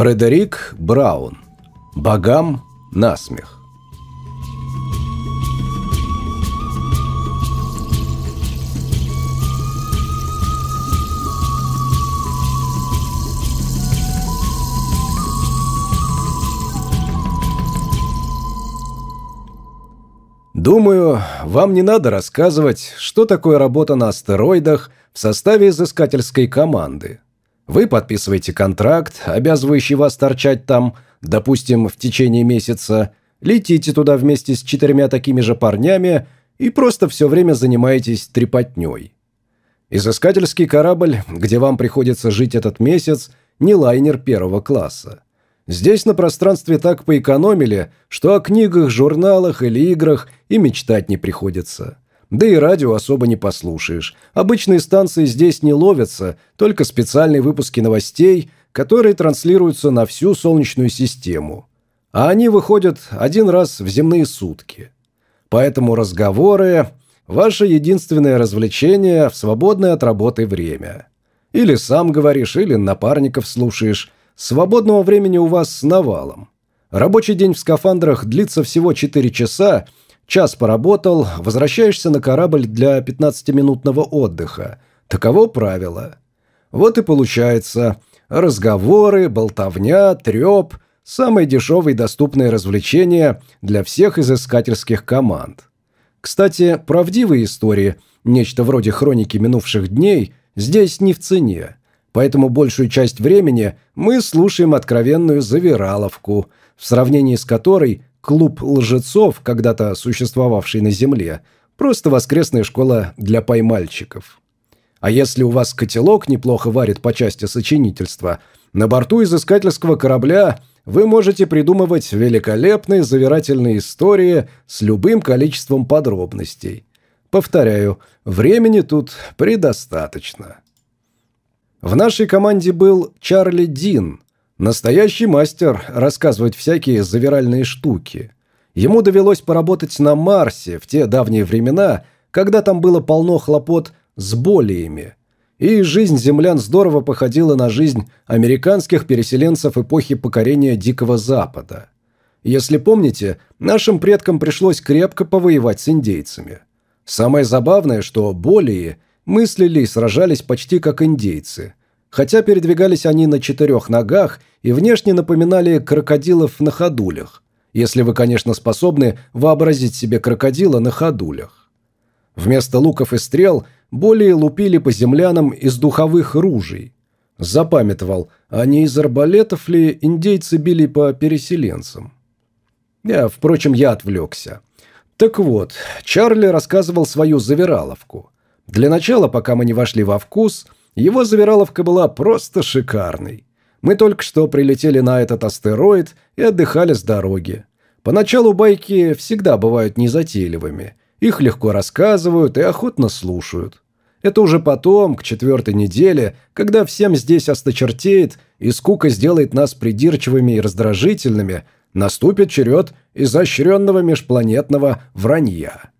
Фредерик Браун. Богам насмех. Думаю, вам не надо рассказывать, что такое работа на астероидах в составе изыскательской команды. Вы подписываете контракт, обязывающий вас торчать там, допустим, в течение месяца, летите туда вместе с четырьмя такими же парнями и просто все время занимаетесь трепотней. Изыскательский корабль, где вам приходится жить этот месяц, не лайнер первого класса. Здесь на пространстве так поэкономили, что о книгах, журналах или играх и мечтать не приходится. Да и радио особо не послушаешь. Обычные станции здесь не ловятся, только специальные выпуски новостей, которые транслируются на всю Солнечную систему. А они выходят один раз в земные сутки. Поэтому разговоры – ваше единственное развлечение в свободное от работы время. Или сам говоришь, или напарников слушаешь – Свободного времени у вас с навалом. Рабочий день в скафандрах длится всего 4 часа, час поработал, возвращаешься на корабль для 15-минутного отдыха. Таково правило. Вот и получается разговоры, болтовня, треп – самые дешевые доступные развлечения для всех изыскательских команд. Кстати, правдивые истории, нечто вроде хроники минувших дней, здесь не в цене. Поэтому большую часть времени мы слушаем откровенную завираловку, в сравнении с которой клуб лжецов, когда-то существовавший на Земле, просто воскресная школа для поймальчиков. А если у вас котелок неплохо варит по части сочинительства, на борту изыскательского корабля вы можете придумывать великолепные завирательные истории с любым количеством подробностей. Повторяю, времени тут предостаточно. В нашей команде был Чарли Дин, настоящий мастер рассказывать всякие завиральные штуки. Ему довелось поработать на Марсе в те давние времена, когда там было полно хлопот с болиями. И жизнь землян здорово походила на жизнь американских переселенцев эпохи покорения Дикого Запада. Если помните, нашим предкам пришлось крепко повоевать с индейцами. Самое забавное, что болии – мыслили и сражались почти как индейцы. Хотя передвигались они на четырех ногах и внешне напоминали крокодилов на ходулях. Если вы, конечно, способны вообразить себе крокодила на ходулях. Вместо луков и стрел более лупили по землянам из духовых ружей. Запамятовал, а не из арбалетов ли индейцы били по переселенцам? Я, впрочем, я отвлекся. Так вот, Чарли рассказывал свою завираловку – для начала, пока мы не вошли во вкус, его завираловка была просто шикарной. Мы только что прилетели на этот астероид и отдыхали с дороги. Поначалу байки всегда бывают незатейливыми. Их легко рассказывают и охотно слушают. Это уже потом, к четвертой неделе, когда всем здесь осточертеет и скука сделает нас придирчивыми и раздражительными, наступит черед изощренного межпланетного вранья.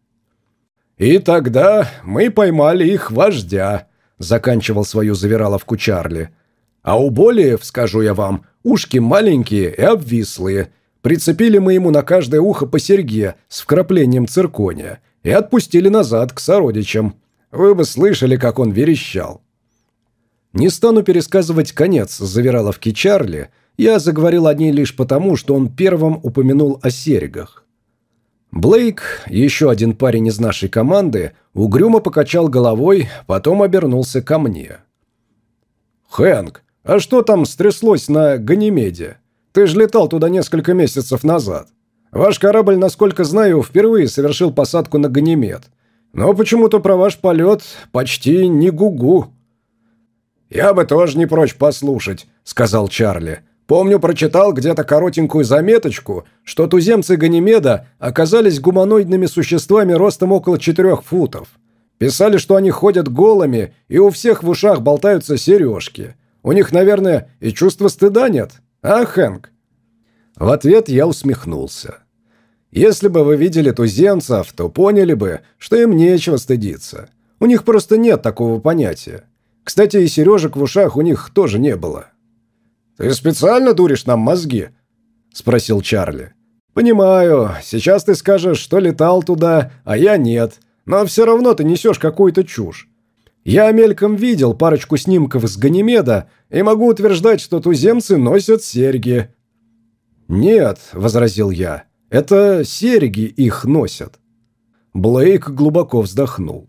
«И тогда мы поймали их вождя», – заканчивал свою завираловку Чарли. «А у Болиев, скажу я вам, ушки маленькие и обвислые. Прицепили мы ему на каждое ухо по серьге с вкраплением циркония и отпустили назад к сородичам. Вы бы слышали, как он верещал». Не стану пересказывать конец завираловки Чарли, я заговорил о ней лишь потому, что он первым упомянул о серьгах. Блейк, еще один парень из нашей команды, угрюмо покачал головой, потом обернулся ко мне. «Хэнк, а что там стряслось на Ганимеде? Ты же летал туда несколько месяцев назад. Ваш корабль, насколько знаю, впервые совершил посадку на Ганимед. Но почему-то про ваш полет почти не гугу». -гу. «Я бы тоже не прочь послушать», — сказал Чарли. Помню, прочитал где-то коротенькую заметочку, что туземцы Ганимеда оказались гуманоидными существами ростом около четырех футов. Писали, что они ходят голыми, и у всех в ушах болтаются сережки. У них, наверное, и чувства стыда нет. А, Хэнк?» В ответ я усмехнулся. «Если бы вы видели туземцев, то поняли бы, что им нечего стыдиться. У них просто нет такого понятия. Кстати, и сережек в ушах у них тоже не было». «Ты специально дуришь нам мозги?» – спросил Чарли. «Понимаю, сейчас ты скажешь, что летал туда, а я нет, но все равно ты несешь какую-то чушь. Я мельком видел парочку снимков с Ганимеда и могу утверждать, что туземцы носят серьги». «Нет», – возразил я, – «это серьги их носят». Блейк глубоко вздохнул.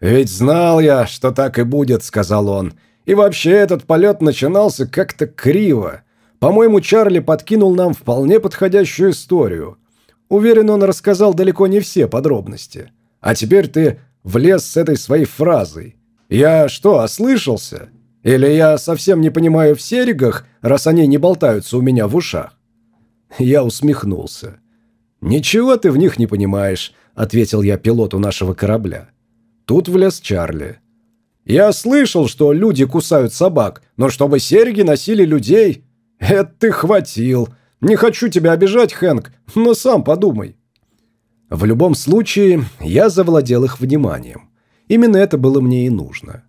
«Ведь знал я, что так и будет», – сказал он. «И вообще этот полет начинался как-то криво. По-моему, Чарли подкинул нам вполне подходящую историю. Уверен, он рассказал далеко не все подробности. А теперь ты влез с этой своей фразой. Я что, ослышался? Или я совсем не понимаю в серегах, раз они не болтаются у меня в ушах?» Я усмехнулся. «Ничего ты в них не понимаешь», – ответил я пилоту нашего корабля. Тут влез Чарли. «Я слышал, что люди кусают собак, но чтобы серьги носили людей...» «Это ты хватил. Не хочу тебя обижать, Хэнк, но сам подумай». В любом случае, я завладел их вниманием. Именно это было мне и нужно.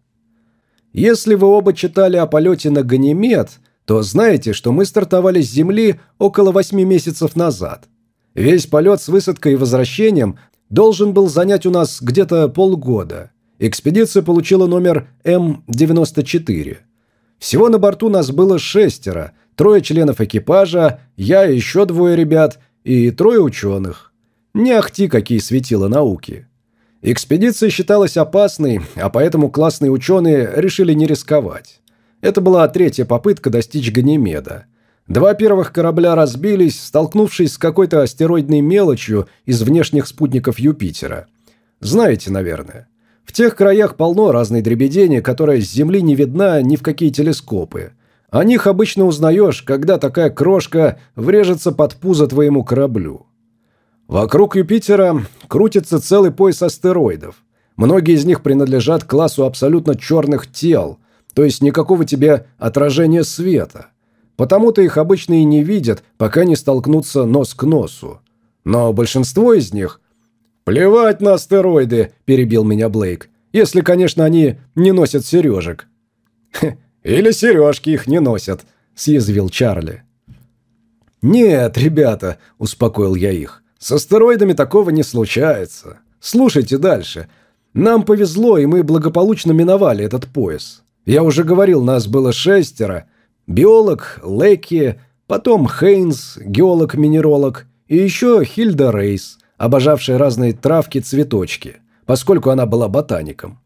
Если вы оба читали о полете на Ганимед, то знаете, что мы стартовали с Земли около восьми месяцев назад. Весь полет с высадкой и возвращением должен был занять у нас где-то полгода. Экспедиция получила номер М-94. Всего на борту нас было шестеро, трое членов экипажа, я и еще двое ребят и трое ученых. Не ахти какие светила науки. Экспедиция считалась опасной, а поэтому классные ученые решили не рисковать. Это была третья попытка достичь Ганимеда – Два первых корабля разбились, столкнувшись с какой-то астероидной мелочью из внешних спутников Юпитера. Знаете, наверное. В тех краях полно разной дребедени, которая с Земли не видна ни в какие телескопы. О них обычно узнаешь, когда такая крошка врежется под пузо твоему кораблю. Вокруг Юпитера крутится целый пояс астероидов. Многие из них принадлежат классу абсолютно черных тел, то есть никакого тебе отражения света. Потому-то их обычно и не видят, пока не столкнутся нос к носу. Но большинство из них... «Плевать на астероиды», – перебил меня Блейк. «Если, конечно, они не носят сережек». «Или сережки их не носят», – съязвил Чарли. «Нет, ребята», – успокоил я их. «С астероидами такого не случается. Слушайте дальше. Нам повезло, и мы благополучно миновали этот пояс. Я уже говорил, нас было шестеро, Биолог Лекки, потом Хейнс, геолог-минеролог, и еще Хильда Рейс, обожавшая разные травки-цветочки, поскольку она была ботаником.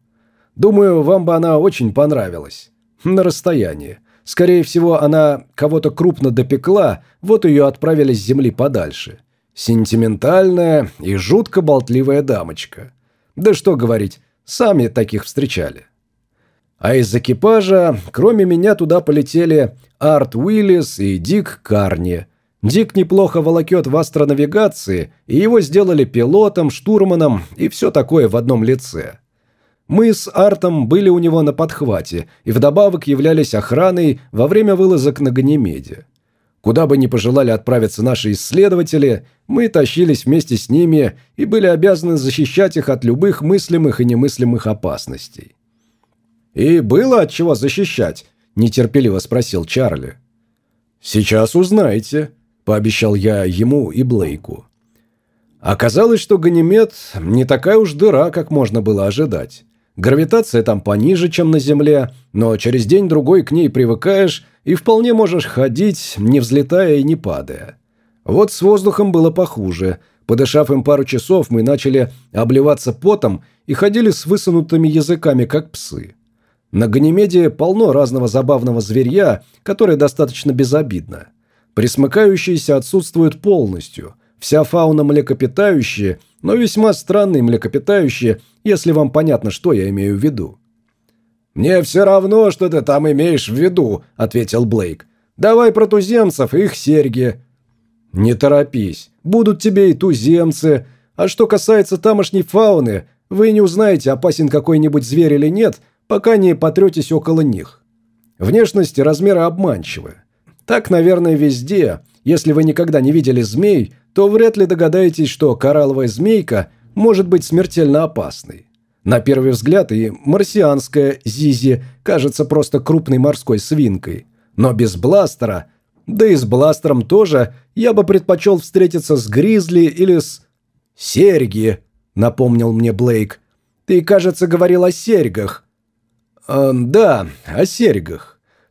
Думаю, вам бы она очень понравилась. На расстоянии. Скорее всего, она кого-то крупно допекла, вот ее отправили с земли подальше. Сентиментальная и жутко болтливая дамочка. Да что говорить, сами таких встречали. А из экипажа, кроме меня, туда полетели Арт Уиллис и Дик Карни. Дик неплохо волокет в астронавигации, и его сделали пилотом, штурманом и все такое в одном лице. Мы с Артом были у него на подхвате и вдобавок являлись охраной во время вылазок на Ганимеде. Куда бы ни пожелали отправиться наши исследователи, мы тащились вместе с ними и были обязаны защищать их от любых мыслимых и немыслимых опасностей. «И было от чего защищать?» – нетерпеливо спросил Чарли. «Сейчас узнаете», – пообещал я ему и Блейку. Оказалось, что Ганимед не такая уж дыра, как можно было ожидать. Гравитация там пониже, чем на Земле, но через день-другой к ней привыкаешь и вполне можешь ходить, не взлетая и не падая. Вот с воздухом было похуже. Подышав им пару часов, мы начали обливаться потом и ходили с высунутыми языками, как псы. На Ганимеде полно разного забавного зверья, которое достаточно безобидно. Присмыкающиеся отсутствуют полностью. Вся фауна млекопитающие, но весьма странные млекопитающие, если вам понятно, что я имею в виду. «Мне все равно, что ты там имеешь в виду», — ответил Блейк. «Давай про туземцев и их серьги». «Не торопись. Будут тебе и туземцы. А что касается тамошней фауны, вы не узнаете, опасен какой-нибудь зверь или нет, пока не потретесь около них. Внешность и размеры обманчивы. Так, наверное, везде. Если вы никогда не видели змей, то вряд ли догадаетесь, что коралловая змейка может быть смертельно опасной. На первый взгляд и марсианская Зизи кажется просто крупной морской свинкой. Но без бластера, да и с бластером тоже, я бы предпочел встретиться с Гризли или с... «Серьги», — напомнил мне Блейк. «Ты, кажется, говорил о серьгах». «Э, «Да, о серьгах.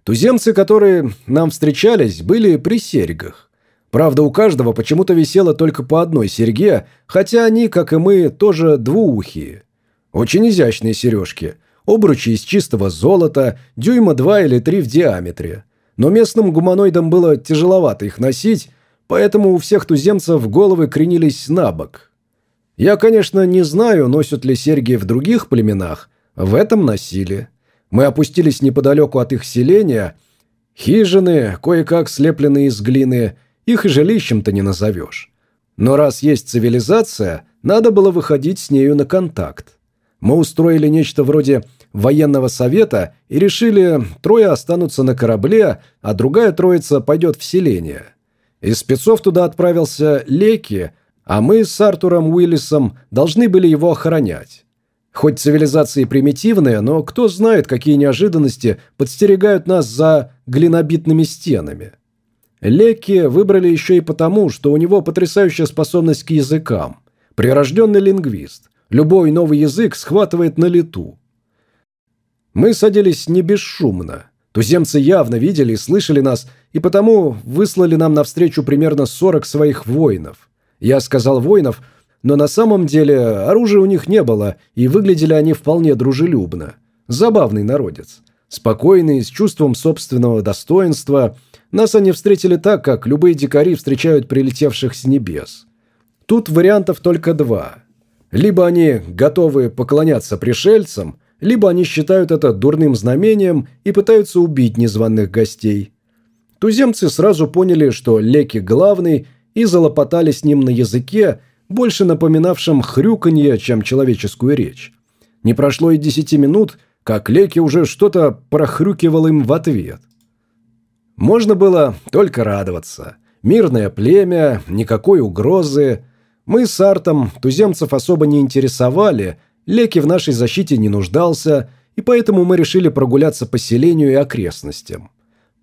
Туземцы, которые нам встречались, были при серьгах. Правда, у каждого почему-то висело только по одной серьге, хотя они, как и мы, тоже двуухие. Очень изящные сережки. Обручи из чистого золота, дюйма два или три в диаметре. Но местным гуманоидам было тяжеловато их носить, поэтому у всех туземцев головы кренились на бок. Я, конечно, не знаю, носят ли серьги в других племенах, в этом носили. Мы опустились неподалеку от их селения. Хижины, кое-как слепленные из глины, их и жилищем-то не назовешь. Но раз есть цивилизация, надо было выходить с нею на контакт. Мы устроили нечто вроде военного совета и решили, трое останутся на корабле, а другая троица пойдет в селение. Из спецов туда отправился Леки, а мы с Артуром Уиллисом должны были его охранять. Хоть цивилизации примитивные, но кто знает, какие неожиданности подстерегают нас за глинобитными стенами. Леки выбрали еще и потому, что у него потрясающая способность к языкам. Прирожденный лингвист. Любой новый язык схватывает на лету. Мы садились не бесшумно. Туземцы явно видели и слышали нас, и потому выслали нам навстречу примерно 40 своих воинов. Я сказал воинов, но на самом деле оружия у них не было, и выглядели они вполне дружелюбно. Забавный народец. Спокойный, с чувством собственного достоинства. Нас они встретили так, как любые дикари встречают прилетевших с небес. Тут вариантов только два. Либо они готовы поклоняться пришельцам – либо они считают это дурным знамением и пытаются убить незваных гостей. Туземцы сразу поняли, что Леки главный, и залопотали с ним на языке, больше напоминавшем хрюканье, чем человеческую речь. Не прошло и десяти минут, как Леки уже что-то прохрюкивал им в ответ. Можно было только радоваться. Мирное племя, никакой угрозы. Мы с Артом туземцев особо не интересовали – Леки в нашей защите не нуждался, и поэтому мы решили прогуляться по селению и окрестностям.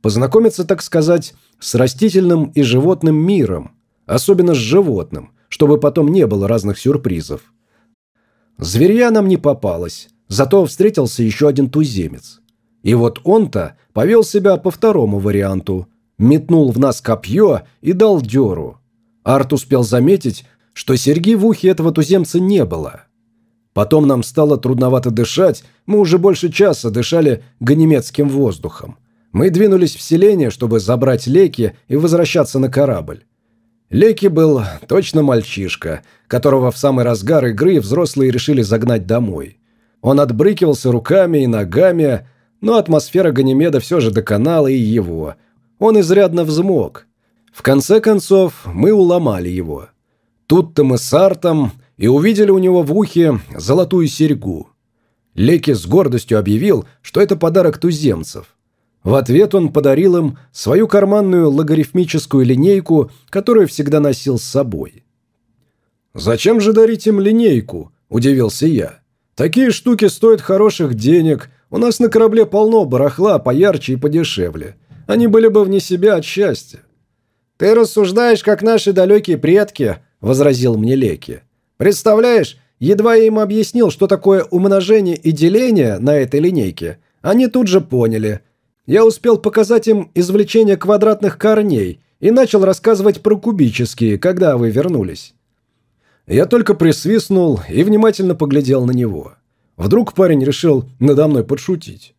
Познакомиться, так сказать, с растительным и животным миром, особенно с животным, чтобы потом не было разных сюрпризов. Зверья нам не попалось, зато встретился еще один туземец. И вот он-то повел себя по второму варианту. Метнул в нас копье и дал дёру. Арт успел заметить, что серьги в ухе этого туземца не было. Потом нам стало трудновато дышать, мы уже больше часа дышали ганемецким воздухом. Мы двинулись в селение, чтобы забрать Леки и возвращаться на корабль. Леки был точно мальчишка, которого в самый разгар игры взрослые решили загнать домой. Он отбрыкивался руками и ногами, но атмосфера Ганимеда все же доконала и его. Он изрядно взмок. В конце концов, мы уломали его. Тут-то мы с Артом и увидели у него в ухе золотую серьгу. Леки с гордостью объявил, что это подарок туземцев. В ответ он подарил им свою карманную логарифмическую линейку, которую всегда носил с собой. «Зачем же дарить им линейку?» – удивился я. «Такие штуки стоят хороших денег. У нас на корабле полно барахла поярче и подешевле. Они были бы вне себя от счастья». «Ты рассуждаешь, как наши далекие предки», – возразил мне Леки. Представляешь, едва я им объяснил, что такое умножение и деление на этой линейке, они тут же поняли. Я успел показать им извлечение квадратных корней и начал рассказывать про кубические, когда вы вернулись. Я только присвистнул и внимательно поглядел на него. Вдруг парень решил надо мной подшутить.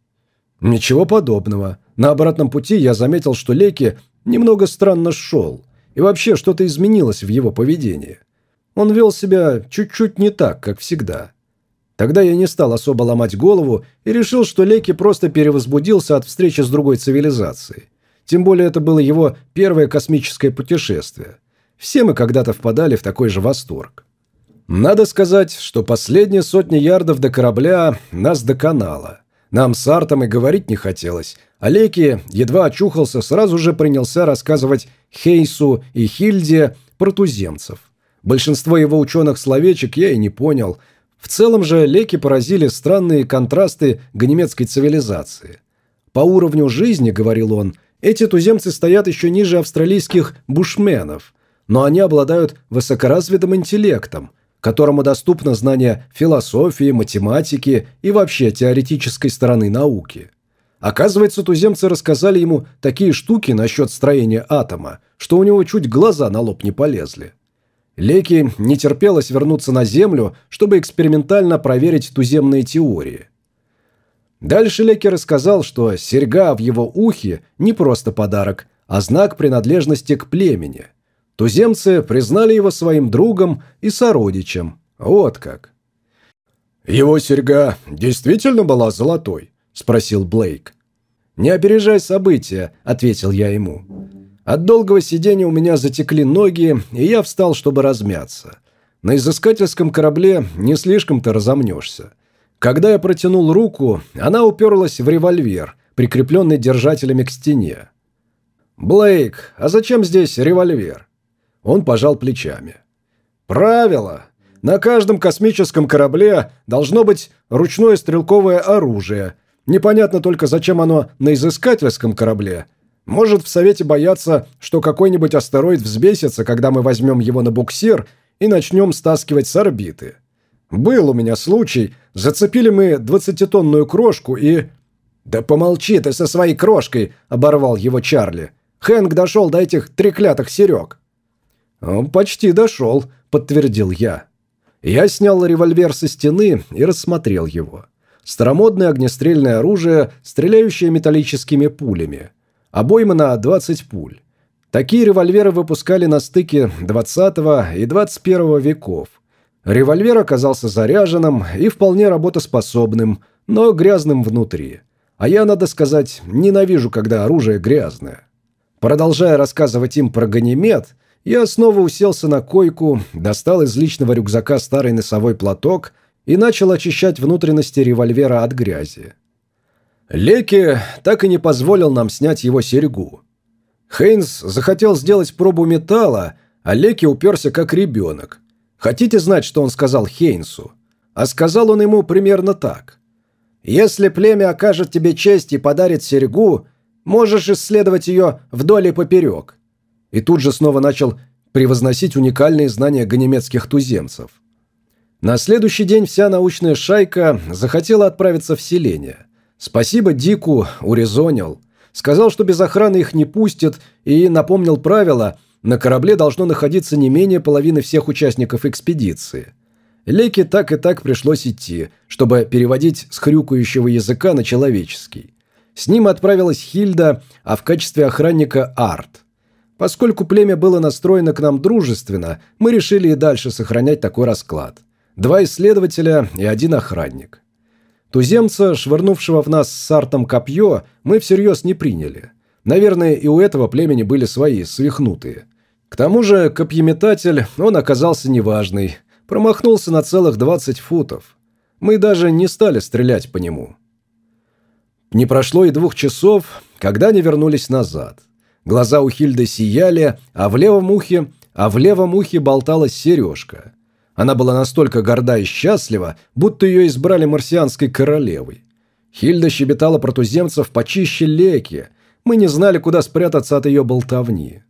Ничего подобного. На обратном пути я заметил, что Леки немного странно шел, и вообще что-то изменилось в его поведении. Он вел себя чуть-чуть не так, как всегда. Тогда я не стал особо ломать голову и решил, что Леки просто перевозбудился от встречи с другой цивилизацией. Тем более это было его первое космическое путешествие. Все мы когда-то впадали в такой же восторг. Надо сказать, что последние сотни ярдов до корабля нас доконало. Нам с Артом и говорить не хотелось. А Леки, едва очухался, сразу же принялся рассказывать Хейсу и Хильде про туземцев. Большинство его ученых-словечек я и не понял. В целом же Леки поразили странные контрасты ганемецкой цивилизации. По уровню жизни, говорил он, Эти туземцы стоят еще ниже австралийских бушменов, но они обладают высокоразвитым интеллектом, которому доступно знание философии, математики и вообще теоретической стороны науки. Оказывается, туземцы рассказали ему такие штуки насчет строения атома, что у него чуть глаза на лоб не полезли. Леки не терпелось вернуться на Землю, чтобы экспериментально проверить туземные теории. Дальше Леки рассказал, что серьга в его ухе не просто подарок, а знак принадлежности к племени. Туземцы признали его своим другом и сородичем. Вот как. «Его серьга действительно была золотой?» – спросил Блейк. «Не опережай события», – ответил я ему. От долгого сидения у меня затекли ноги, и я встал, чтобы размяться. На изыскательском корабле не слишком-то разомнешься. Когда я протянул руку, она уперлась в револьвер, прикрепленный держателями к стене. «Блейк, а зачем здесь револьвер?» Он пожал плечами. «Правило. На каждом космическом корабле должно быть ручное стрелковое оружие. Непонятно только, зачем оно на изыскательском корабле – может, в Совете боятся, что какой-нибудь астероид взбесится, когда мы возьмем его на буксир и начнем стаскивать с орбиты. Был у меня случай, зацепили мы двадцатитонную крошку и... «Да помолчи ты со своей крошкой!» – оборвал его Чарли. «Хэнк дошел до этих треклятых серег». «Он почти дошел», – подтвердил я. Я снял револьвер со стены и рассмотрел его. Старомодное огнестрельное оружие, стреляющее металлическими пулями – обойма на 20 пуль. Такие револьверы выпускали на стыке 20 и 21 веков. Револьвер оказался заряженным и вполне работоспособным, но грязным внутри. А я, надо сказать, ненавижу, когда оружие грязное. Продолжая рассказывать им про ганимед, я снова уселся на койку, достал из личного рюкзака старый носовой платок и начал очищать внутренности револьвера от грязи. Леки так и не позволил нам снять его серьгу. Хейнс захотел сделать пробу металла, а Леки уперся как ребенок. Хотите знать, что он сказал Хейнсу? А сказал он ему примерно так. «Если племя окажет тебе честь и подарит серьгу, можешь исследовать ее вдоль и поперек». И тут же снова начал превозносить уникальные знания ганемецких туземцев. На следующий день вся научная шайка захотела отправиться в селение. Спасибо Дику, урезонил. Сказал, что без охраны их не пустят, и напомнил правило – на корабле должно находиться не менее половины всех участников экспедиции. Леке так и так пришлось идти, чтобы переводить с хрюкающего языка на человеческий. С ним отправилась Хильда, а в качестве охранника Арт. Поскольку племя было настроено к нам дружественно, мы решили и дальше сохранять такой расклад. Два исследователя и один охранник. Туземца, швырнувшего в нас с артом копье, мы всерьез не приняли. Наверное, и у этого племени были свои, свихнутые. К тому же копьеметатель, он оказался неважный. Промахнулся на целых 20 футов. Мы даже не стали стрелять по нему. Не прошло и двух часов, когда они вернулись назад. Глаза у Хильды сияли, а в левом ухе, а в левом ухе болталась сережка. Она была настолько горда и счастлива, будто ее избрали марсианской королевой. Хильда щебетала про туземцев почище леки. Мы не знали, куда спрятаться от ее болтовни.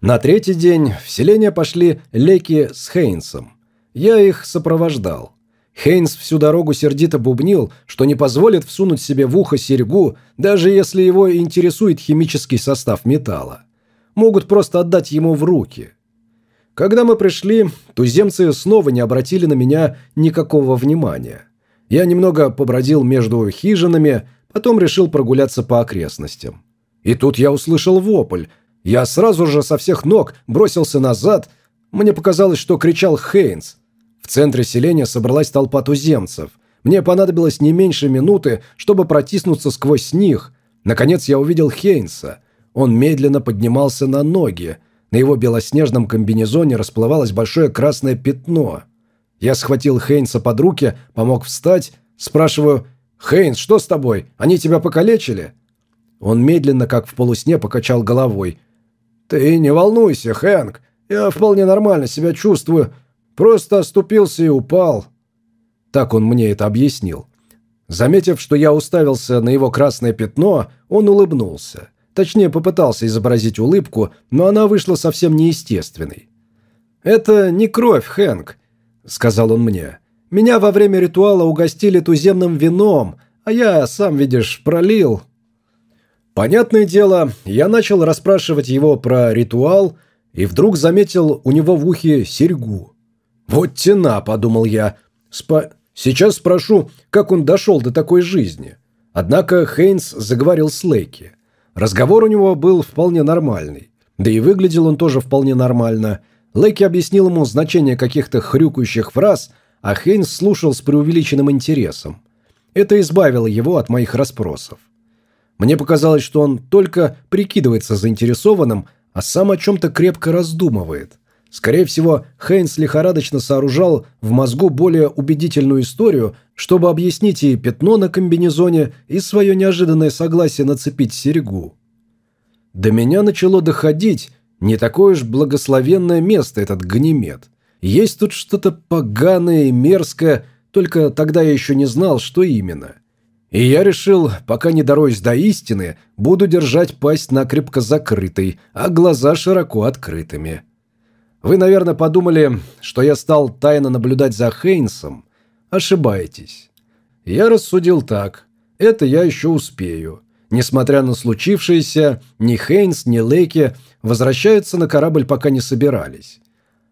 На третий день в селение пошли леки с Хейнсом. Я их сопровождал. Хейнс всю дорогу сердито бубнил, что не позволит всунуть себе в ухо серьгу, даже если его интересует химический состав металла. Могут просто отдать ему в руки – когда мы пришли, туземцы снова не обратили на меня никакого внимания. Я немного побродил между хижинами, потом решил прогуляться по окрестностям. И тут я услышал вопль. Я сразу же со всех ног бросился назад. Мне показалось, что кричал Хейнс. В центре селения собралась толпа туземцев. Мне понадобилось не меньше минуты, чтобы протиснуться сквозь них. Наконец я увидел Хейнса. Он медленно поднимался на ноги. На его белоснежном комбинезоне расплывалось большое красное пятно. Я схватил Хейнса под руки, помог встать, спрашиваю «Хейнс, что с тобой? Они тебя покалечили?» Он медленно, как в полусне, покачал головой. «Ты не волнуйся, Хэнк, я вполне нормально себя чувствую, просто оступился и упал». Так он мне это объяснил. Заметив, что я уставился на его красное пятно, он улыбнулся. Точнее, попытался изобразить улыбку, но она вышла совсем неестественной. «Это не кровь, Хэнк», — сказал он мне. «Меня во время ритуала угостили туземным вином, а я, сам видишь, пролил». Понятное дело, я начал расспрашивать его про ритуал и вдруг заметил у него в ухе серьгу. «Вот тена», — подумал я. Спа... «Сейчас спрошу, как он дошел до такой жизни». Однако Хейнс заговорил с Лейки. Разговор у него был вполне нормальный. Да и выглядел он тоже вполне нормально. Лейки объяснил ему значение каких-то хрюкающих фраз, а Хейнс слушал с преувеличенным интересом. Это избавило его от моих расспросов. Мне показалось, что он только прикидывается заинтересованным, а сам о чем-то крепко раздумывает. Скорее всего, Хейнс лихорадочно сооружал в мозгу более убедительную историю, чтобы объяснить и пятно на комбинезоне, и свое неожиданное согласие нацепить серьгу. До меня начало доходить не такое уж благословенное место этот гнемет. Есть тут что-то поганое и мерзкое, только тогда я еще не знал, что именно. И я решил, пока не дороюсь до истины, буду держать пасть накрепко закрытой, а глаза широко открытыми. Вы, наверное, подумали, что я стал тайно наблюдать за Хейнсом. Ошибаетесь. Я рассудил так. Это я еще успею. Несмотря на случившееся, ни Хейнс, ни Лейки возвращаются на корабль пока не собирались.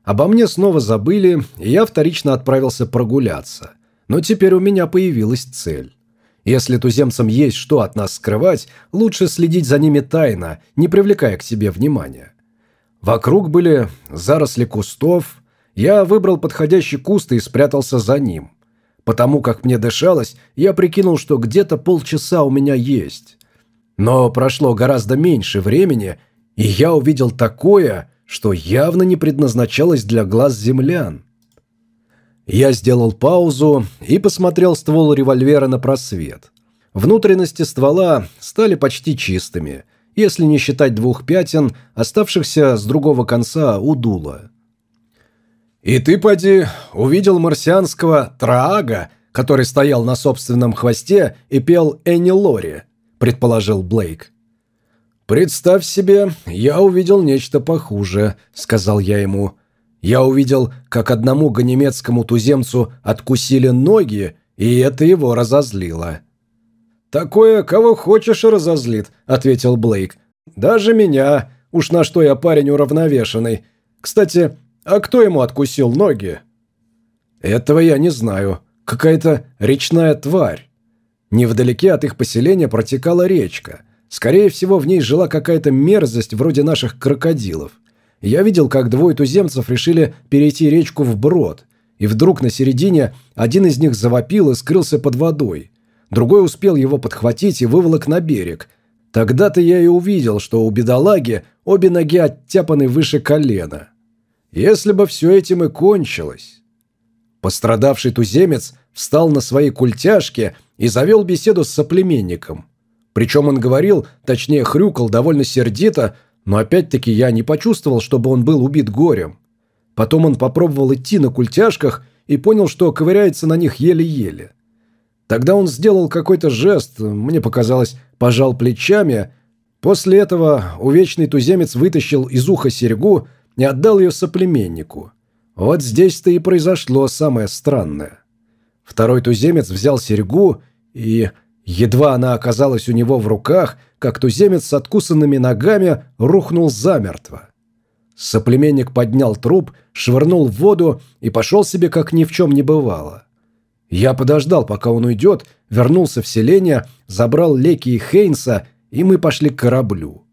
Обо мне снова забыли, и я вторично отправился прогуляться. Но теперь у меня появилась цель. Если туземцам есть что от нас скрывать, лучше следить за ними тайно, не привлекая к себе внимания. Вокруг были заросли кустов. Я выбрал подходящий куст и спрятался за ним. Потому как мне дышалось, я прикинул, что где-то полчаса у меня есть. Но прошло гораздо меньше времени, и я увидел такое, что явно не предназначалось для глаз землян. Я сделал паузу и посмотрел ствол револьвера на просвет. Внутренности ствола стали почти чистыми, если не считать двух пятен, оставшихся с другого конца у дула. «И ты, поди, увидел марсианского Траага, который стоял на собственном хвосте и пел Энни Лори», – предположил Блейк. «Представь себе, я увидел нечто похуже», – сказал я ему. Я увидел, как одному ганемецкому туземцу откусили ноги, и это его разозлило. «Такое кого хочешь разозлит», — ответил Блейк. «Даже меня. Уж на что я парень уравновешенный. Кстати, а кто ему откусил ноги?» «Этого я не знаю. Какая-то речная тварь. Невдалеке от их поселения протекала речка. Скорее всего, в ней жила какая-то мерзость вроде наших крокодилов. Я видел, как двое туземцев решили перейти речку вброд, и вдруг на середине один из них завопил и скрылся под водой. Другой успел его подхватить и выволок на берег. Тогда-то я и увидел, что у бедолаги обе ноги оттяпаны выше колена. Если бы все этим и кончилось. Пострадавший туземец встал на свои культяшки и завел беседу с соплеменником. Причем он говорил, точнее хрюкал довольно сердито, но опять-таки я не почувствовал, чтобы он был убит горем. Потом он попробовал идти на культяшках и понял, что ковыряется на них еле-еле. Тогда он сделал какой-то жест, мне показалось, пожал плечами. После этого увечный туземец вытащил из уха серьгу и отдал ее соплеменнику. Вот здесь-то и произошло самое странное. Второй туземец взял серьгу и Едва она оказалась у него в руках, как туземец с откусанными ногами рухнул замертво. Соплеменник поднял труп, швырнул в воду и пошел себе, как ни в чем не бывало. Я подождал, пока он уйдет, вернулся в селение, забрал Леки и Хейнса, и мы пошли к кораблю.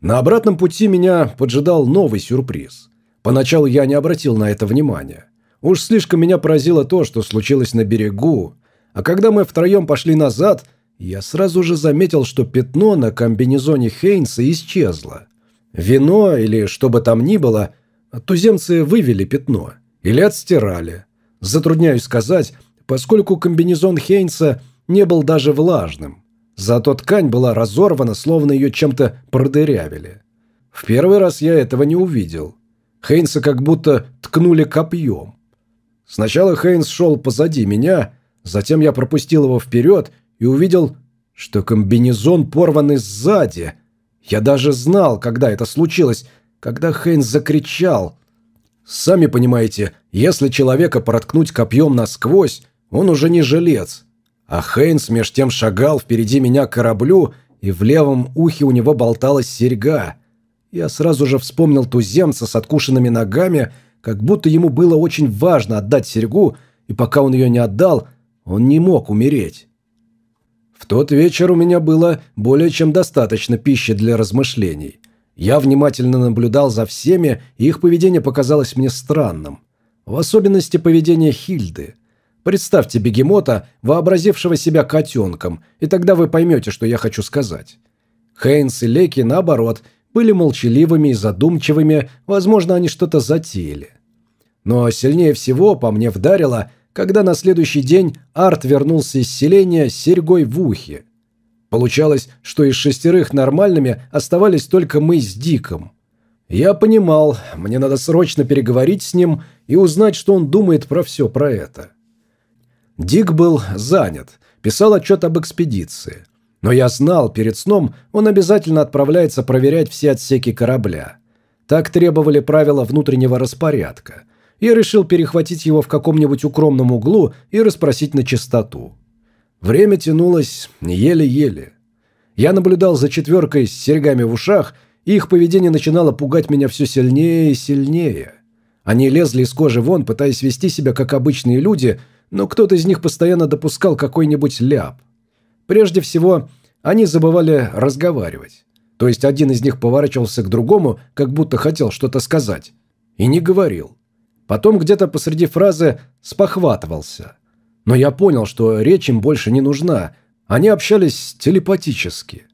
На обратном пути меня поджидал новый сюрприз. Поначалу я не обратил на это внимания. Уж слишком меня поразило то, что случилось на берегу, а когда мы втроем пошли назад, я сразу же заметил, что пятно на комбинезоне Хейнса исчезло. Вино или что бы там ни было, туземцы вывели пятно или отстирали. Затрудняюсь сказать, поскольку комбинезон Хейнса не был даже влажным. Зато ткань была разорвана, словно ее чем-то продырявили. В первый раз я этого не увидел. Хейнса как будто ткнули копьем. Сначала Хейнс шел позади меня, Затем я пропустил его вперед и увидел, что комбинезон порванный сзади. Я даже знал, когда это случилось, когда Хейнс закричал. Сами понимаете, если человека проткнуть копьем насквозь, он уже не жилец. А Хейнс меж тем шагал впереди меня к кораблю, и в левом ухе у него болталась серьга. Я сразу же вспомнил туземца с откушенными ногами, как будто ему было очень важно отдать серьгу, и пока он ее не отдал, он не мог умереть. В тот вечер у меня было более чем достаточно пищи для размышлений. Я внимательно наблюдал за всеми, и их поведение показалось мне странным. В особенности поведение Хильды. Представьте бегемота, вообразившего себя котенком, и тогда вы поймете, что я хочу сказать. Хейнс и Леки, наоборот, были молчаливыми и задумчивыми, возможно, они что-то затеяли. Но сильнее всего по мне вдарило, когда на следующий день Арт вернулся из селения с серьгой в ухе. Получалось, что из шестерых нормальными оставались только мы с Диком. Я понимал, мне надо срочно переговорить с ним и узнать, что он думает про все про это. Дик был занят, писал отчет об экспедиции. Но я знал, перед сном он обязательно отправляется проверять все отсеки корабля. Так требовали правила внутреннего распорядка. Я решил перехватить его в каком-нибудь укромном углу и расспросить на чистоту. Время тянулось еле-еле. Я наблюдал за четверкой с серьгами в ушах, и их поведение начинало пугать меня все сильнее и сильнее. Они лезли из кожи вон, пытаясь вести себя как обычные люди, но кто-то из них постоянно допускал какой-нибудь ляп. Прежде всего, они забывали разговаривать. То есть один из них поворачивался к другому, как будто хотел что-то сказать, и не говорил. Потом где-то посреди фразы спохватывался. Но я понял, что речь им больше не нужна. Они общались телепатически.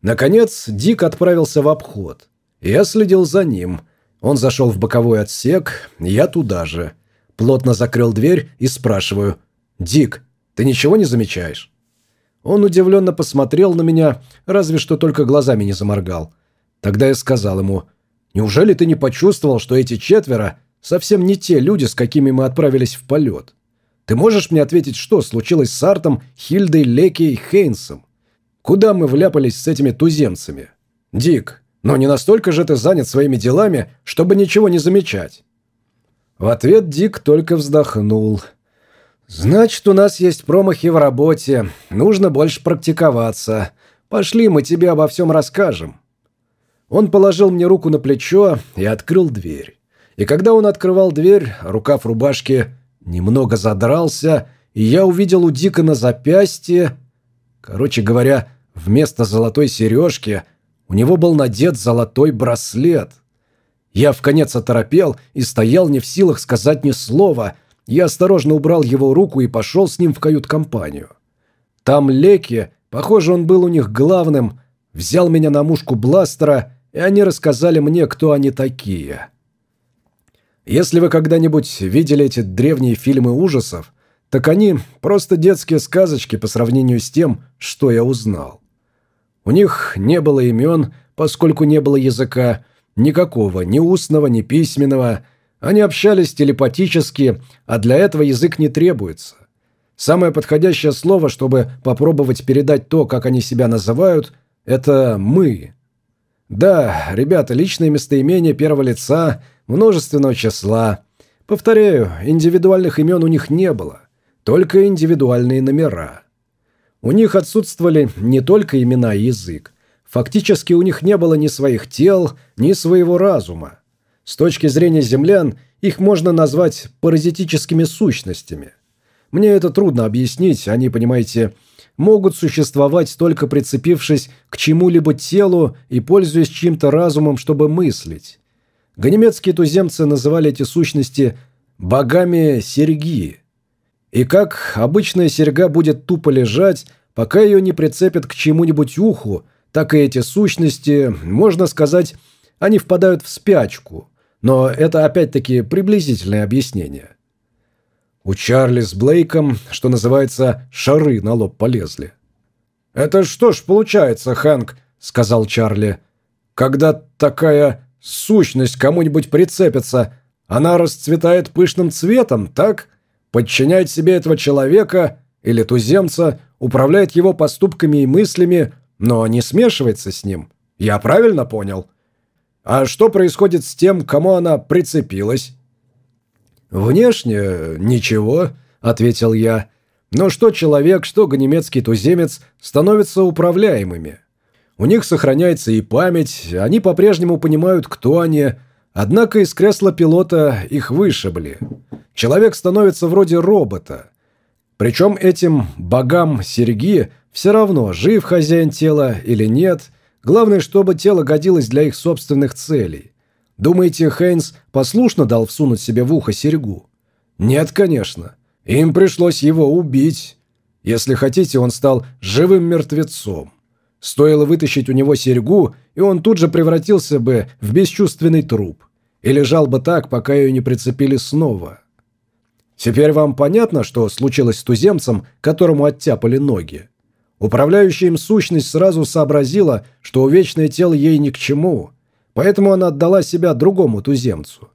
Наконец, Дик отправился в обход. Я следил за ним. Он зашел в боковой отсек, я туда же. Плотно закрыл дверь и спрашиваю. «Дик, ты ничего не замечаешь?» Он удивленно посмотрел на меня, разве что только глазами не заморгал. Тогда я сказал ему, «Неужели ты не почувствовал, что эти четверо совсем не те люди, с какими мы отправились в полет? Ты можешь мне ответить, что случилось с Артом, Хильдой, Леки и Хейнсом? Куда мы вляпались с этими туземцами? Дик, но не настолько же ты занят своими делами, чтобы ничего не замечать». В ответ Дик только вздохнул – «Значит, у нас есть промахи в работе. Нужно больше практиковаться. Пошли, мы тебе обо всем расскажем». Он положил мне руку на плечо и открыл дверь. И когда он открывал дверь, рукав рубашки немного задрался, и я увидел у Дика на запястье... Короче говоря, вместо золотой сережки у него был надет золотой браслет. Я в конец оторопел и стоял не в силах сказать ни слова, я осторожно убрал его руку и пошел с ним в кают-компанию. Там Леки, похоже, он был у них главным, взял меня на мушку бластера, и они рассказали мне, кто они такие. Если вы когда-нибудь видели эти древние фильмы ужасов, так они просто детские сказочки по сравнению с тем, что я узнал. У них не было имен, поскольку не было языка, никакого, ни устного, ни письменного – они общались телепатически, а для этого язык не требуется. Самое подходящее слово, чтобы попробовать передать то, как они себя называют, это «мы». Да, ребята, личные местоимения первого лица, множественного числа. Повторяю, индивидуальных имен у них не было, только индивидуальные номера. У них отсутствовали не только имена и язык. Фактически у них не было ни своих тел, ни своего разума. С точки зрения землян, их можно назвать паразитическими сущностями. Мне это трудно объяснить, они, понимаете, могут существовать только прицепившись к чему-либо телу и пользуясь чьим-то разумом, чтобы мыслить. Ганемецкие туземцы называли эти сущности «богами серьги». И как обычная серьга будет тупо лежать, пока ее не прицепят к чему-нибудь уху, так и эти сущности, можно сказать, они впадают в спячку – но это опять-таки приблизительное объяснение. У Чарли с Блейком, что называется, шары на лоб полезли. «Это что ж получается, Хэнк?» – сказал Чарли. «Когда такая сущность кому-нибудь прицепится, она расцветает пышным цветом, так? Подчиняет себе этого человека или туземца, управляет его поступками и мыслями, но не смешивается с ним. Я правильно понял? А что происходит с тем, кому она прицепилась?» «Внешне ничего», — ответил я. «Но что человек, что ганемецкий туземец становятся управляемыми. У них сохраняется и память, они по-прежнему понимают, кто они, однако из кресла пилота их вышибли. Человек становится вроде робота. Причем этим богам Серги все равно, жив хозяин тела или нет, главное, чтобы тело годилось для их собственных целей. Думаете, Хейнс послушно дал всунуть себе в ухо серьгу? Нет, конечно. Им пришлось его убить. Если хотите, он стал живым мертвецом. Стоило вытащить у него серьгу, и он тут же превратился бы в бесчувственный труп. И лежал бы так, пока ее не прицепили снова. Теперь вам понятно, что случилось с туземцем, которому оттяпали ноги? Управляющая им сущность сразу сообразила, что увечное тело ей ни к чему, поэтому она отдала себя другому туземцу.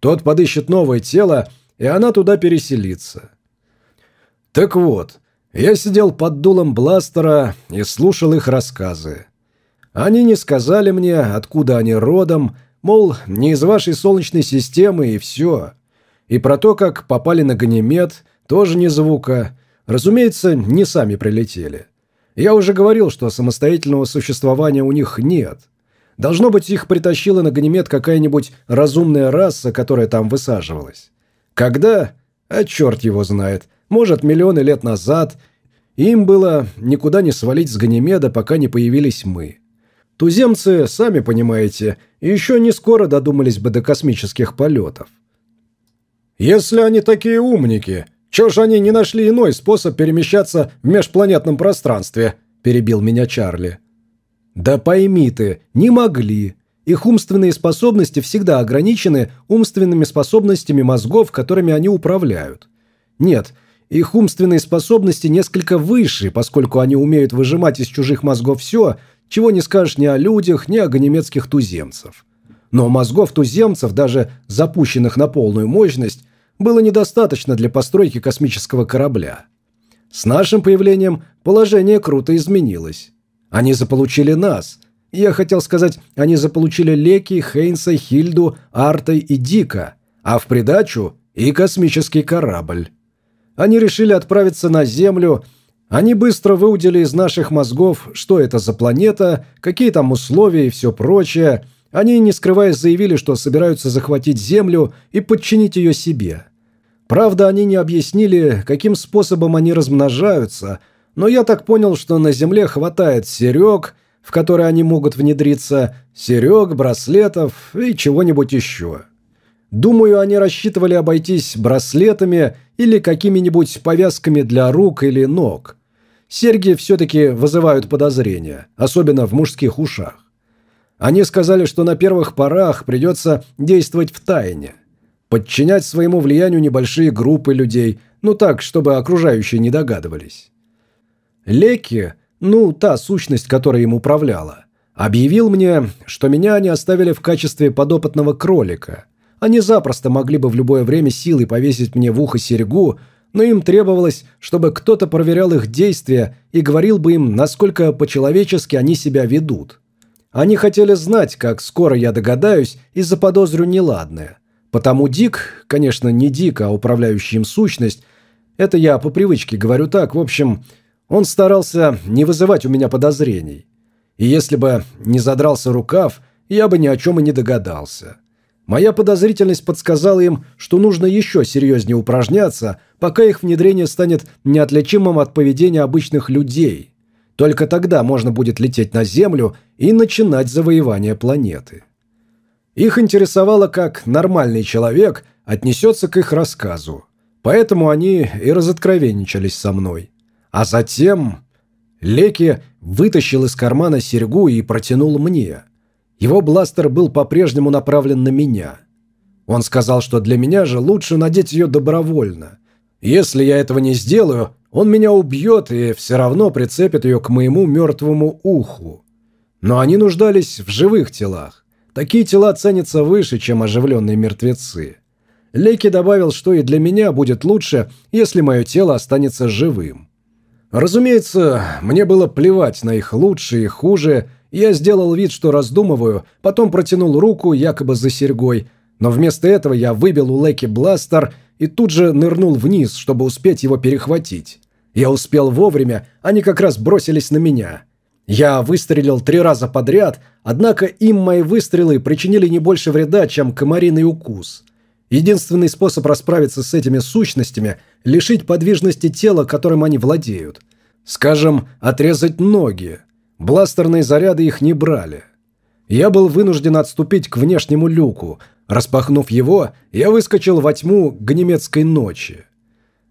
Тот подыщет новое тело, и она туда переселится. Так вот, я сидел под дулом бластера и слушал их рассказы. Они не сказали мне, откуда они родом, мол, не из вашей солнечной системы и все. И про то, как попали на Ганимед, тоже ни звука. Разумеется, не сами прилетели. Я уже говорил, что самостоятельного существования у них нет. Должно быть, их притащила на Ганимед какая-нибудь разумная раса, которая там высаживалась. Когда? А черт его знает – может, миллионы лет назад, им было никуда не свалить с Ганимеда, пока не появились мы. Туземцы, сами понимаете, еще не скоро додумались бы до космических полетов. Если они такие умники, чего ж они не нашли иной способ перемещаться в межпланетном пространстве? Перебил меня Чарли. Да пойми ты, не могли. Их умственные способности всегда ограничены умственными способностями мозгов, которыми они управляют. Нет, их умственные способности несколько выше, поскольку они умеют выжимать из чужих мозгов все, чего не скажешь ни о людях, ни о ганемецких туземцев. Но мозгов туземцев, даже запущенных на полную мощность, было недостаточно для постройки космического корабля. С нашим появлением положение круто изменилось. Они заполучили нас. Я хотел сказать, они заполучили Леки, Хейнса, Хильду, Артой и Дика, а в придачу и космический корабль. Они решили отправиться на Землю. Они быстро выудили из наших мозгов, что это за планета, какие там условия и все прочее. Они, не скрываясь, заявили, что собираются захватить Землю и подчинить ее себе. Правда, они не объяснили, каким способом они размножаются, но я так понял, что на Земле хватает серег, в которые они могут внедриться, серег, браслетов и чего-нибудь еще. Думаю, они рассчитывали обойтись браслетами или какими-нибудь повязками для рук или ног. Серьги все-таки вызывают подозрения, особенно в мужских ушах. Они сказали, что на первых порах придется действовать в тайне, подчинять своему влиянию небольшие группы людей, ну так, чтобы окружающие не догадывались. Леки, ну та сущность, которая им управляла, объявил мне, что меня они оставили в качестве подопытного кролика – они запросто могли бы в любое время силой повесить мне в ухо серьгу, но им требовалось, чтобы кто-то проверял их действия и говорил бы им, насколько по-человечески они себя ведут. Они хотели знать, как скоро я догадаюсь и заподозрю неладное. Потому Дик, конечно, не Дик, а управляющий им сущность, это я по привычке говорю так, в общем, он старался не вызывать у меня подозрений. И если бы не задрался рукав, я бы ни о чем и не догадался. Моя подозрительность подсказала им, что нужно еще серьезнее упражняться, пока их внедрение станет неотличимым от поведения обычных людей. Только тогда можно будет лететь на Землю и начинать завоевание планеты. Их интересовало, как нормальный человек отнесется к их рассказу. Поэтому они и разоткровенничались со мной. А затем Леки вытащил из кармана серьгу и протянул мне. Его бластер был по-прежнему направлен на меня. Он сказал, что для меня же лучше надеть ее добровольно. Если я этого не сделаю, он меня убьет и все равно прицепит ее к моему мертвому уху. Но они нуждались в живых телах. Такие тела ценятся выше, чем оживленные мертвецы. Леки добавил, что и для меня будет лучше, если мое тело останется живым. Разумеется, мне было плевать на их лучшее и хуже, я сделал вид, что раздумываю, потом протянул руку, якобы за серьгой, но вместо этого я выбил у Лэки бластер и тут же нырнул вниз, чтобы успеть его перехватить. Я успел вовремя, они как раз бросились на меня. Я выстрелил три раза подряд, однако им мои выстрелы причинили не больше вреда, чем комариный укус. Единственный способ расправиться с этими сущностями – лишить подвижности тела, которым они владеют. Скажем, отрезать ноги. Бластерные заряды их не брали. Я был вынужден отступить к внешнему люку. Распахнув его, я выскочил во тьму гнемецкой ночи.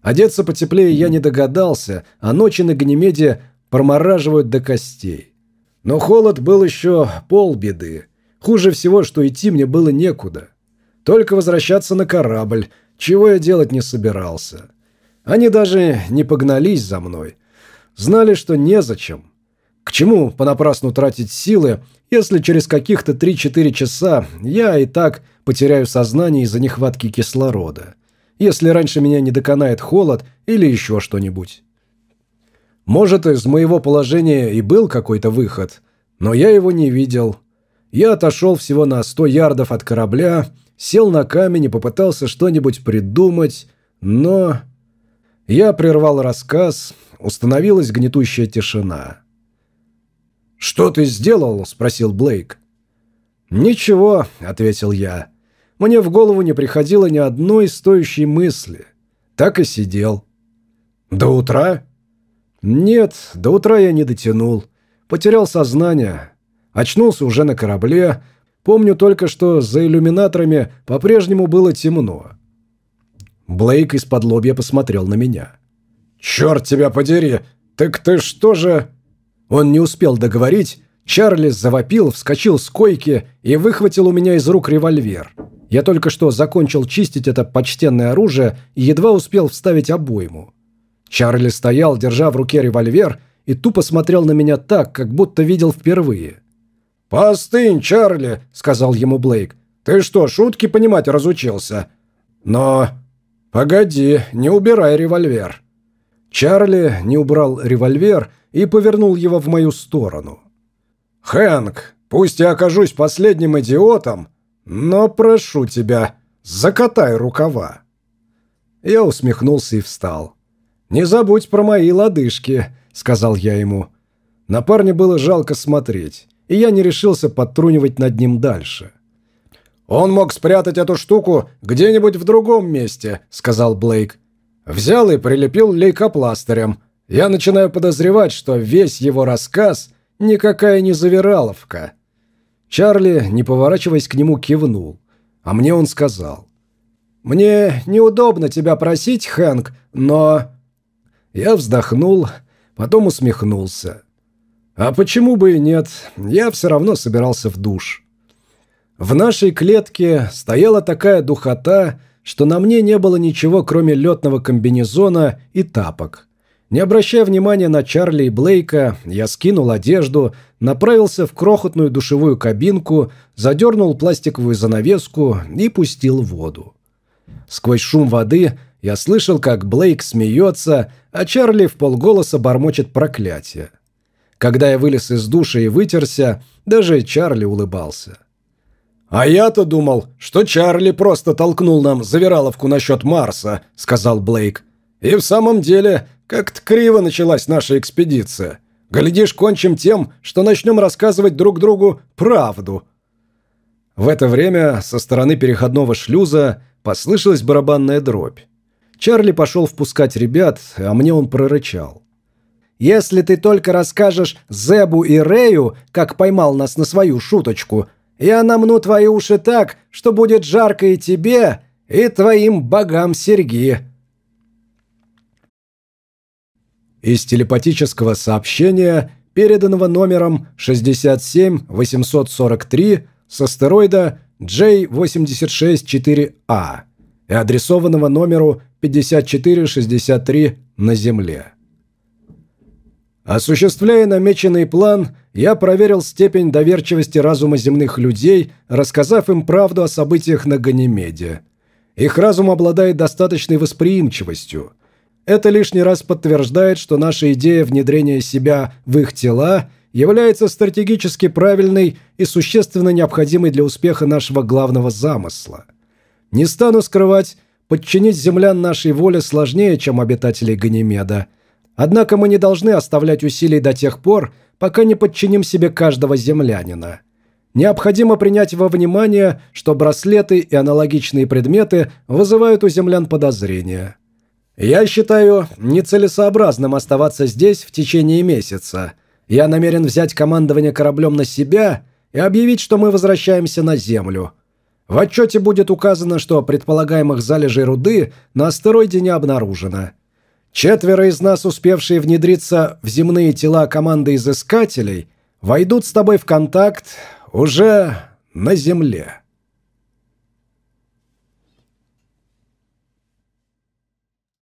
Одеться потеплее я не догадался, а ночи на Ганимеде промораживают до костей. Но холод был еще полбеды. Хуже всего, что идти мне было некуда. Только возвращаться на корабль, чего я делать не собирался. Они даже не погнались за мной. Знали, что незачем. К чему понапрасну тратить силы, если через каких-то 3-4 часа я и так потеряю сознание из-за нехватки кислорода? Если раньше меня не доконает холод или еще что-нибудь. Может, из моего положения и был какой-то выход, но я его не видел. Я отошел всего на 100 ярдов от корабля, сел на камень и попытался что-нибудь придумать, но... Я прервал рассказ, установилась гнетущая тишина. «Что ты сделал?» – спросил Блейк. «Ничего», – ответил я. Мне в голову не приходило ни одной стоящей мысли. Так и сидел. «До утра?» Нет, до утра я не дотянул. Потерял сознание. Очнулся уже на корабле. Помню только, что за иллюминаторами по-прежнему было темно. Блейк из-под лобья посмотрел на меня. «Черт тебя подери! Так ты что же...» Он не успел договорить. Чарли завопил, вскочил с койки и выхватил у меня из рук револьвер. Я только что закончил чистить это почтенное оружие и едва успел вставить обойму. Чарли стоял, держа в руке револьвер, и тупо смотрел на меня так, как будто видел впервые. «Постынь, Чарли!» – сказал ему Блейк. «Ты что, шутки понимать разучился?» «Но...» «Погоди, не убирай револьвер». Чарли не убрал револьвер и повернул его в мою сторону. «Хэнк, пусть я окажусь последним идиотом, но прошу тебя, закатай рукава». Я усмехнулся и встал. «Не забудь про мои лодыжки», — сказал я ему. На парня было жалко смотреть, и я не решился подтрунивать над ним дальше. «Он мог спрятать эту штуку где-нибудь в другом месте», — сказал Блейк. Взял и прилепил лейкопластырем. Я начинаю подозревать, что весь его рассказ никакая не завираловка. Чарли, не поворачиваясь к нему, кивнул. А мне он сказал. «Мне неудобно тебя просить, Хэнк, но...» Я вздохнул, потом усмехнулся. А почему бы и нет, я все равно собирался в душ. В нашей клетке стояла такая духота, что на мне не было ничего, кроме летного комбинезона и тапок. Не обращая внимания на Чарли и Блейка, я скинул одежду, направился в крохотную душевую кабинку, задернул пластиковую занавеску и пустил воду. Сквозь шум воды я слышал, как Блейк смеется, а Чарли в полголоса бормочет проклятие. Когда я вылез из душа и вытерся, даже Чарли улыбался. «А я-то думал, что Чарли просто толкнул нам завираловку насчет Марса», — сказал Блейк. «И в самом деле, как-то криво началась наша экспедиция. Глядишь, кончим тем, что начнем рассказывать друг другу правду». В это время со стороны переходного шлюза послышалась барабанная дробь. Чарли пошел впускать ребят, а мне он прорычал. «Если ты только расскажешь Зебу и Рэю, как поймал нас на свою шуточку, я намну твои уши так, что будет жарко и тебе, и твоим богам серьги». Из телепатического сообщения, переданного номером 67843 с астероида J864A и адресованного номеру 5463 на Земле. Осуществляя намеченный план, я проверил степень доверчивости разума земных людей, рассказав им правду о событиях на Ганимеде. Их разум обладает достаточной восприимчивостью. Это лишний раз подтверждает, что наша идея внедрения себя в их тела является стратегически правильной и существенно необходимой для успеха нашего главного замысла. Не стану скрывать, подчинить землян нашей воле сложнее, чем обитателей Ганимеда. Однако мы не должны оставлять усилий до тех пор, пока не подчиним себе каждого землянина. Необходимо принять во внимание, что браслеты и аналогичные предметы вызывают у землян подозрения. Я считаю нецелесообразным оставаться здесь в течение месяца. Я намерен взять командование кораблем на себя и объявить, что мы возвращаемся на Землю. В отчете будет указано, что предполагаемых залежей руды на астероиде не обнаружено. Четверо из нас, успевшие внедриться в земные тела команды изыскателей, войдут с тобой в контакт уже на Земле.